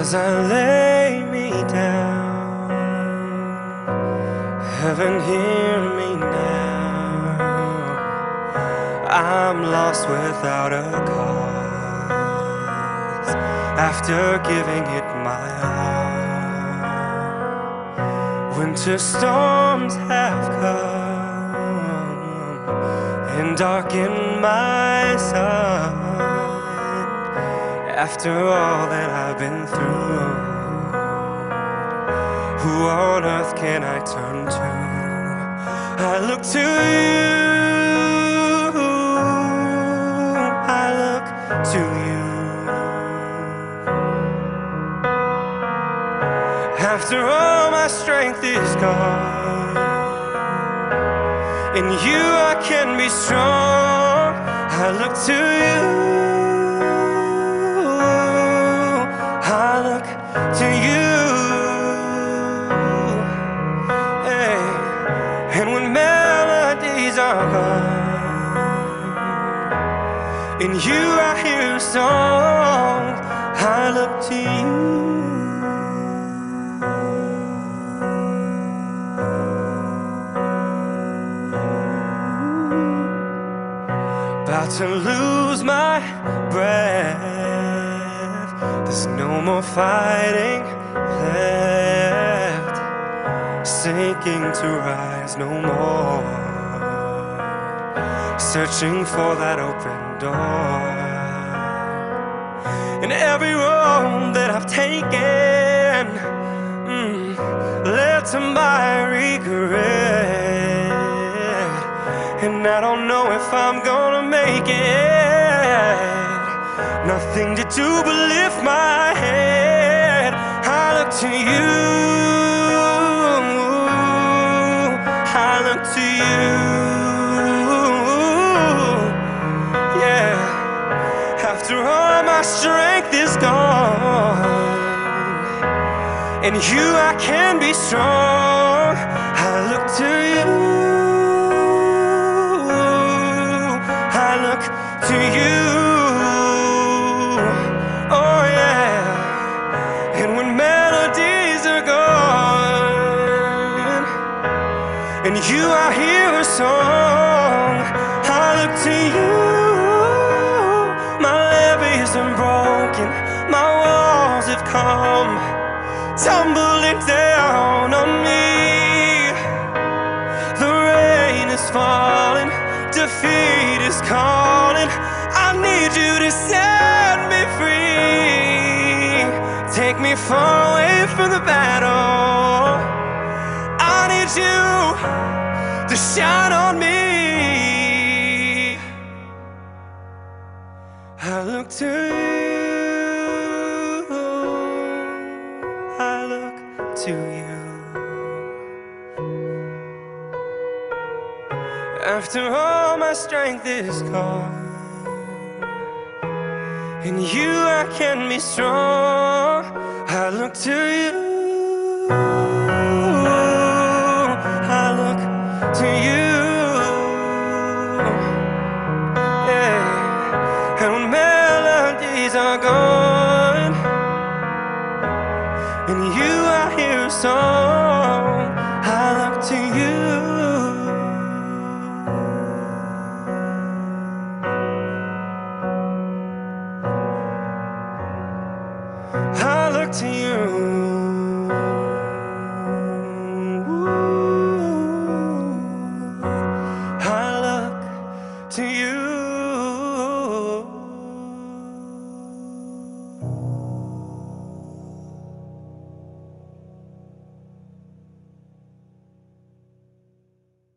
as I lay me down. Heaven, hear me now. I'm lost without a cause after giving it my all. Winter storms have come and darkened my sun after all that I've been through. Who on earth can I turn to? I look to you. I look to you. After all my strength is gone, in you I can be strong. I look to you. And when melodies are gone, in you I hear a song. I look to you. About to lose my breath there's no more fighting sinking to rise no more. Searching for that open door. In every road that I've taken mm, led to my regret. And I don't know if I'm gonna make it. Nothing to do but lift my head. I look to you. To you. Yeah. After all my strength is gone, in you I can be strong. I look to you. I look to you. And you I hear a song. I look to you. My levees are broken, my walls have come tumbling down on me. The rain is falling, defeat is calling. I need you to set me free. Take me far away from the battle I need you to shine on me. I look to you. I look to you. After all my strength is gone, in you I can be strong. I look to you. Song, I look to you. I look to you.